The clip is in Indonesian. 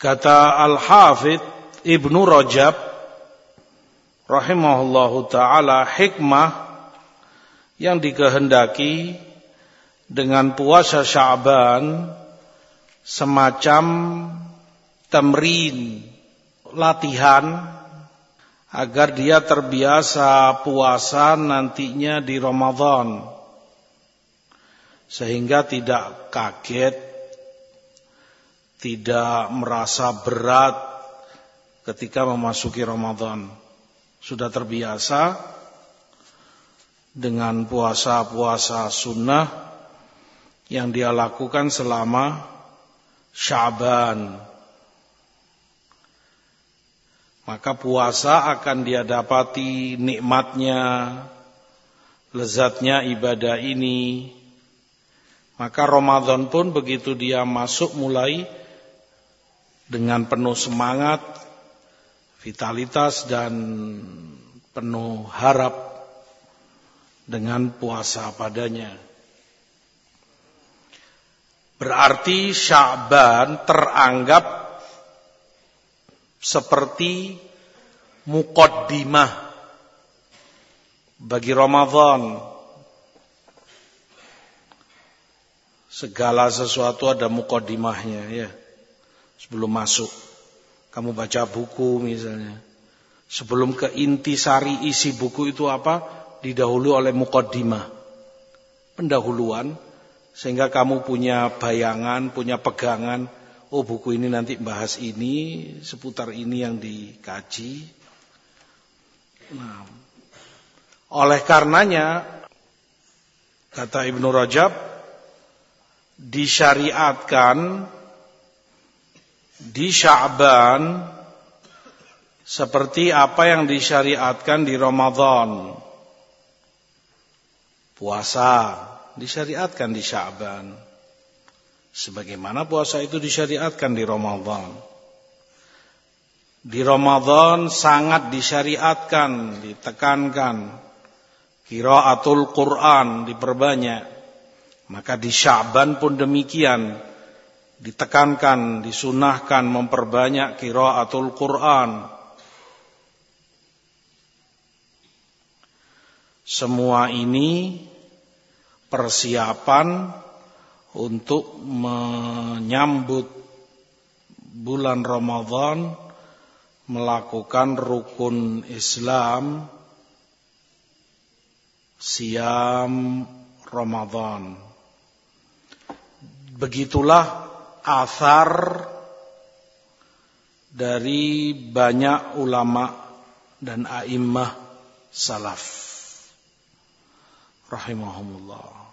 Kata Al-Hafidh Ibnu Rajab rahimahullahu taala hikmah yang dikehendaki dengan puasa Sya'ban semacam temrin latihan agar dia terbiasa puasa nantinya di Ramadan. Sehingga tidak kaget tidak merasa berat ketika memasuki Ramadan. Sudah terbiasa dengan puasa-puasa sunnah yang dia lakukan selama Syaban. Maka puasa akan dia dapati nikmatnya, lezatnya ibadah ini. Maka Ramadan pun begitu dia masuk mulai dengan penuh semangat, vitalitas dan penuh harap dengan puasa padanya. Berarti Sya'ban teranggap seperti mukaddimah bagi Ramadan. Segala sesuatu ada mukaddimahnya ya sebelum masuk. Kamu baca buku misalnya. Sebelum ke inti sari isi buku itu apa? Didahului oleh mukaddimah. Pendahuluan. Sehingga kamu punya bayangan, punya pegangan. Oh buku ini nanti bahas ini, seputar ini yang dikaji. Nah, oleh karenanya, kata Ibnu Rajab, disyariatkan di Sya'ban seperti apa yang disyariatkan di Ramadan. Puasa disyariatkan di Sya'ban. Sebagaimana puasa itu disyariatkan di Ramadan. Di Ramadan sangat disyariatkan, ditekankan. Kiraatul Quran diperbanyak. Maka di Sya'ban pun demikian ditekankan, disunahkan memperbanyak kiraatul Quran. Semua ini persiapan untuk menyambut bulan Ramadan melakukan rukun Islam siam Ramadan. Begitulah asar dari banyak ulama dan a'immah salaf. Rahimahumullah